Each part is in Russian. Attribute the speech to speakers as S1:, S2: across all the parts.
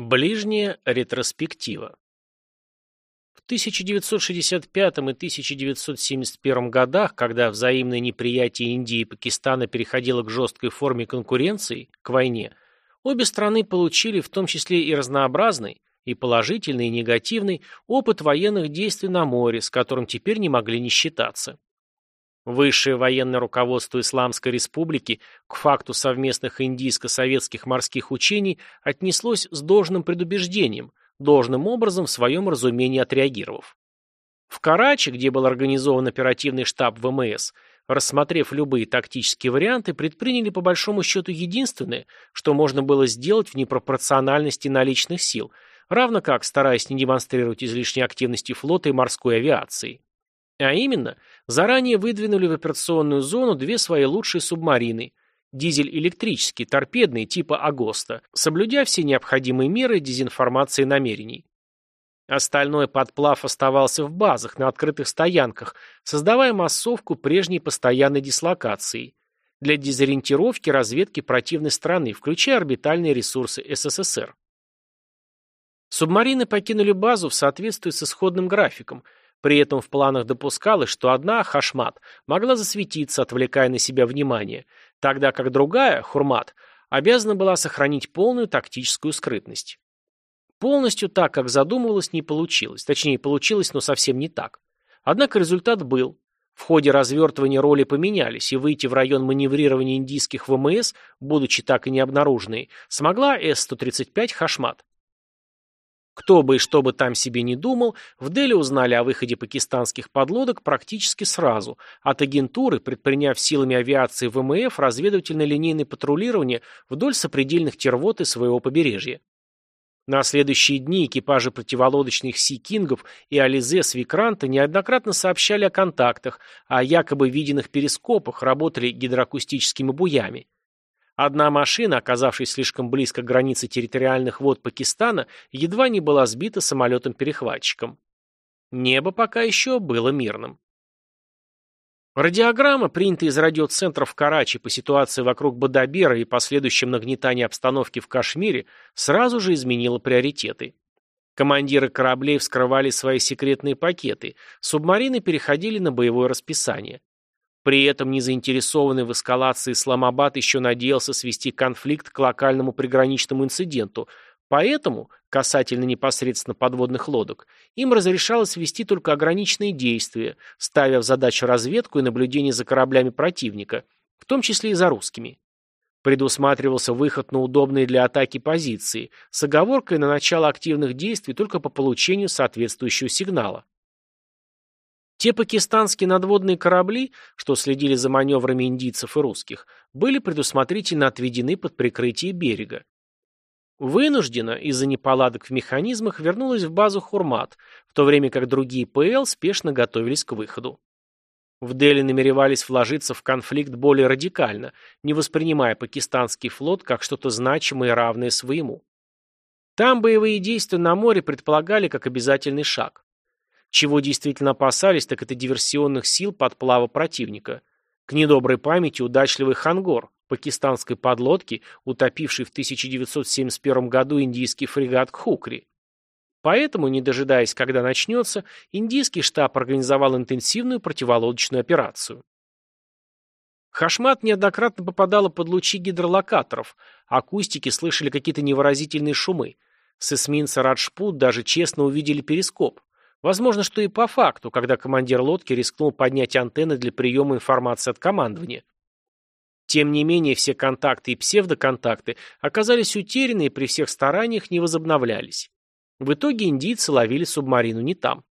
S1: Ближняя ретроспектива В 1965 и 1971 годах, когда взаимное неприятие Индии и Пакистана переходило к жесткой форме конкуренции, к войне, обе страны получили в том числе и разнообразный, и положительный, и негативный опыт военных действий на море, с которым теперь не могли не считаться. Высшее военное руководство Исламской Республики к факту совместных индийско-советских морских учений отнеслось с должным предубеждением, должным образом в своем разумении отреагировав. В Карачи, где был организован оперативный штаб ВМС, рассмотрев любые тактические варианты, предприняли по большому счету единственное, что можно было сделать в непропорциональности наличных сил, равно как стараясь не демонстрировать излишней активности флота и морской авиации. А именно, заранее выдвинули в операционную зону две свои лучшие субмарины – дизель-электрические, торпедные типа «Агоста», соблюдя все необходимые меры дезинформации намерений. Остальной подплав оставался в базах, на открытых стоянках, создавая массовку прежней постоянной дислокации для дезориентировки разведки противной страны, включая орбитальные ресурсы СССР. Субмарины покинули базу в соответствии с исходным графиком – при этом в планах допускалось, что одна, Хашмат, могла засветиться, отвлекая на себя внимание, тогда как другая, Хурмат, обязана была сохранить полную тактическую скрытность. Полностью так, как задумывалось, не получилось. Точнее, получилось, но совсем не так. Однако результат был. В ходе развертывания роли поменялись, и выйти в район маневрирования индийских ВМС, будучи так и не обнаруженной, смогла С-135 «Хашмат». Кто бы и что бы там себе не думал, в Дели узнали о выходе пакистанских подлодок практически сразу, от агентуры, предприняв силами авиации ВМФ разведывательное линейное патрулирование вдоль сопредельных тервот и своего побережья. На следующие дни экипажи противолодочных Си-Кингов и Ализе Викранта неоднократно сообщали о контактах, о якобы виденных перископах, работали гидроакустическими буями. Одна машина, оказавшись слишком близко к границе территориальных вод Пакистана, едва не была сбита самолетом-перехватчиком. Небо пока еще было мирным. Радиограмма, принятая из радиоцентра в Карачи по ситуации вокруг Бадабера и последующем нагнетании обстановки в Кашмире, сразу же изменила приоритеты. Командиры кораблей вскрывали свои секретные пакеты, субмарины переходили на боевое расписание. При этом незаинтересованный в эскалации Исламабад еще надеялся свести конфликт к локальному приграничному инциденту, поэтому, касательно непосредственно подводных лодок, им разрешалось вести только ограниченные действия, ставя в задачу разведку и наблюдение за кораблями противника, в том числе и за русскими. Предусматривался выход на удобные для атаки позиции, с оговоркой на начало активных действий только по получению соответствующего сигнала. Те пакистанские надводные корабли, что следили за маневрами индийцев и русских, были предусмотрительно отведены под прикрытие берега. Вынуждена из-за неполадок в механизмах вернулась в базу Хурмат, в то время как другие ПЛ спешно готовились к выходу. В Дели намеревались вложиться в конфликт более радикально, не воспринимая пакистанский флот как что-то значимое и равное своему. Там боевые действия на море предполагали как обязательный шаг. Чего действительно опасались, так это диверсионных сил подплава противника. К недоброй памяти удачливый Хангор, пакистанской подлодки, утопивший в 1971 году индийский фрегат Кхукри. Поэтому, не дожидаясь, когда начнется, индийский штаб организовал интенсивную противолодочную операцию. Хашмат неоднократно попадала под лучи гидролокаторов, акустики слышали какие-то невыразительные шумы. С эсминца Раджпут даже честно увидели перископ. Возможно, что и по факту, когда командир лодки рискнул поднять антенны для приема информации от командования. Тем не менее, все контакты и псевдоконтакты оказались утеряны и при всех стараниях не возобновлялись. В итоге индийцы ловили субмарину не там.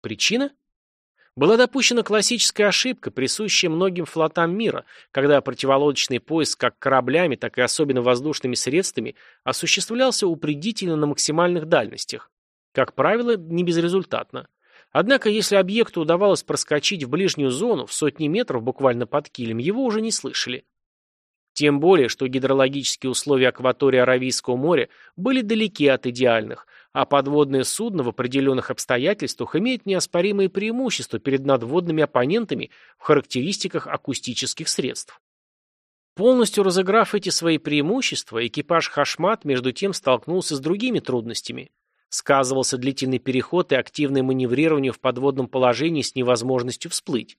S1: Причина? Была допущена классическая ошибка, присущая многим флотам мира, когда противолодочный поиск как кораблями, так и особенно воздушными средствами осуществлялся упредительно на максимальных дальностях. Как правило, не безрезультатно. Однако, если объекту удавалось проскочить в ближнюю зону, в сотни метров буквально под килем, его уже не слышали. Тем более, что гидрологические условия акватории Аравийского моря были далеки от идеальных, а подводное судно в определенных обстоятельствах имеет неоспоримые преимущества перед надводными оппонентами в характеристиках акустических средств. Полностью разыграв эти свои преимущества, экипаж Хашмат между тем столкнулся с другими трудностями. Сказывался длительный переход и активное маневрирование в подводном положении с невозможностью всплыть.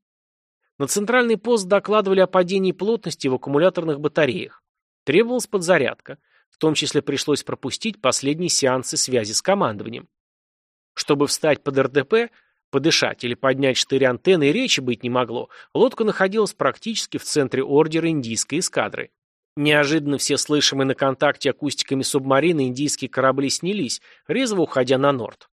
S1: На центральный пост докладывали о падении плотности в аккумуляторных батареях. Требовалась подзарядка. В том числе пришлось пропустить последние сеансы связи с командованием. Чтобы встать под РДП, подышать или поднять штырь антенны речи быть не могло, лодка находилась практически в центре ордера индийской эскадры. Неожиданно все слышимые на контакте акустиками субмарины индийские корабли снялись, резво уходя на норд.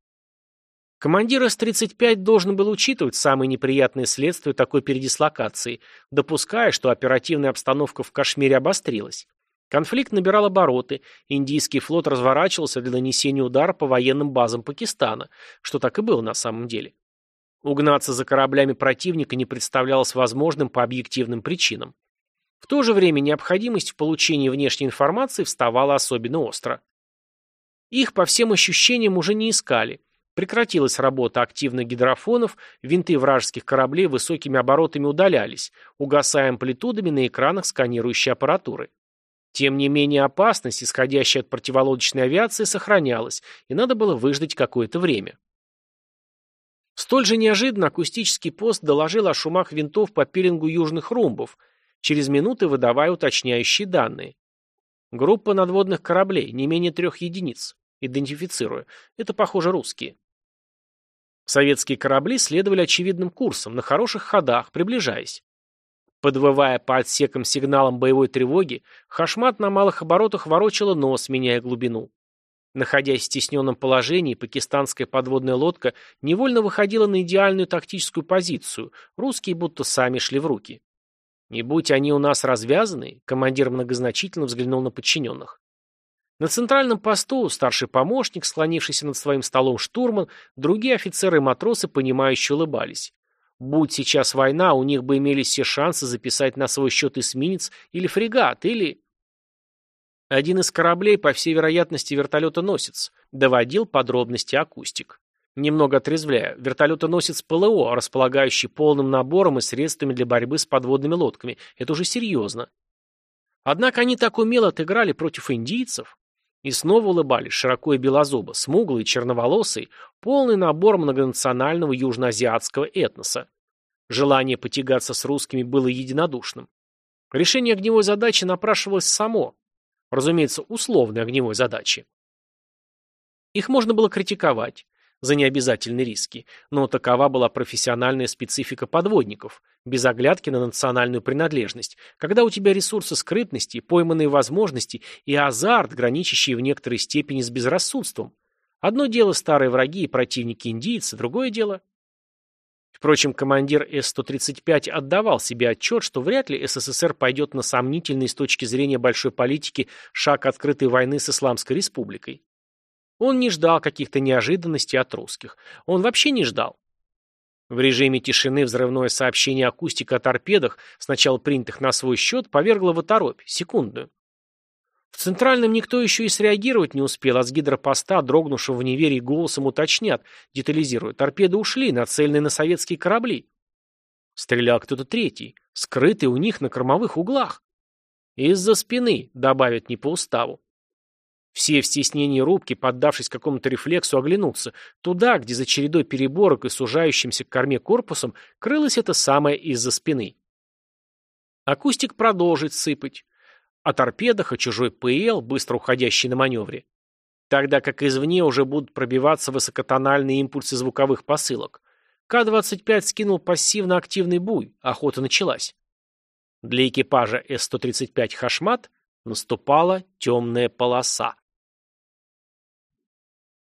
S1: Командир С-35 должен был учитывать самые неприятные следствия такой передислокации, допуская, что оперативная обстановка в Кашмире обострилась. Конфликт набирал обороты, индийский флот разворачивался для нанесения удара по военным базам Пакистана, что так и было на самом деле. Угнаться за кораблями противника не представлялось возможным по объективным причинам. В то же время необходимость в получении внешней информации вставала особенно остро. Их, по всем ощущениям, уже не искали. Прекратилась работа активных гидрофонов, винты вражеских кораблей высокими оборотами удалялись, угасая амплитудами на экранах сканирующей аппаратуры. Тем не менее опасность, исходящая от противолодочной авиации, сохранялась, и надо было выждать какое-то время. Столь же неожиданно акустический пост доложил о шумах винтов по пилингу южных румбов, через минуты выдавая уточняющие данные. Группа надводных кораблей, не менее трех единиц, идентифицируя. Это, похоже, русские. Советские корабли следовали очевидным курсом, на хороших ходах, приближаясь. Подвывая по отсекам сигналам боевой тревоги, Хашмат на малых оборотах ворочала нос, меняя глубину. Находясь в стесненном положении, пакистанская подводная лодка невольно выходила на идеальную тактическую позицию, русские будто сами шли в руки. «Не будь они у нас развязаны», — командир многозначительно взглянул на подчиненных. На центральном посту старший помощник, склонившийся над своим столом штурман, другие офицеры и матросы, понимающе улыбались. Будь сейчас война, у них бы имелись все шансы записать на свой счет эсминец или фрегат, или... Один из кораблей, по всей вероятности, вертолетоносец, доводил подробности акустик. Немного отрезвляя, вертолетоносец ПЛО, располагающий полным набором и средствами для борьбы с подводными лодками. Это уже серьезно. Однако они так умело отыграли против индийцев. И снова улыбались, широко и белозубо, смуглый, черноволосый, полный набор многонационального южноазиатского этноса. Желание потягаться с русскими было единодушным. Решение огневой задачи напрашивалось само, Разумеется, условной огневой задачи. Их можно было критиковать за необязательные риски, но такова была профессиональная специфика подводников, без оглядки на национальную принадлежность, когда у тебя ресурсы скрытности, пойманные возможности и азарт, граничащие в некоторой степени с безрассудством. Одно дело старые враги и противники индийцы, другое дело Впрочем, командир С-135 отдавал себе отчет, что вряд ли СССР пойдет на сомнительный с точки зрения большой политики шаг открытой войны с Исламской Республикой. Он не ждал каких-то неожиданностей от русских. Он вообще не ждал. В режиме тишины взрывное сообщение акустика о торпедах, сначала принятых на свой счет, повергло в оторопь, секундную. В Центральном никто еще и среагировать не успел, а с гидропоста, дрогнувшего в неверии голосом, уточнят, детализируя. Торпеды ушли, нацеленные на советские корабли. Стрелял кто-то третий, скрытый у них на кормовых углах. Из-за спины, добавят не по уставу. Все в стеснении рубки, поддавшись какому-то рефлексу, оглянутся. Туда, где за чередой переборок и сужающимся к корме корпусом крылось это самое из-за спины. Акустик продолжит сыпать о торпедах, о чужой ПЛ, быстро уходящей на маневре. Тогда как извне уже будут пробиваться высокотональные импульсы звуковых посылок. К-25 скинул пассивно-активный буй, охота началась. Для экипажа С-135 «Хашмат» наступала темная полоса.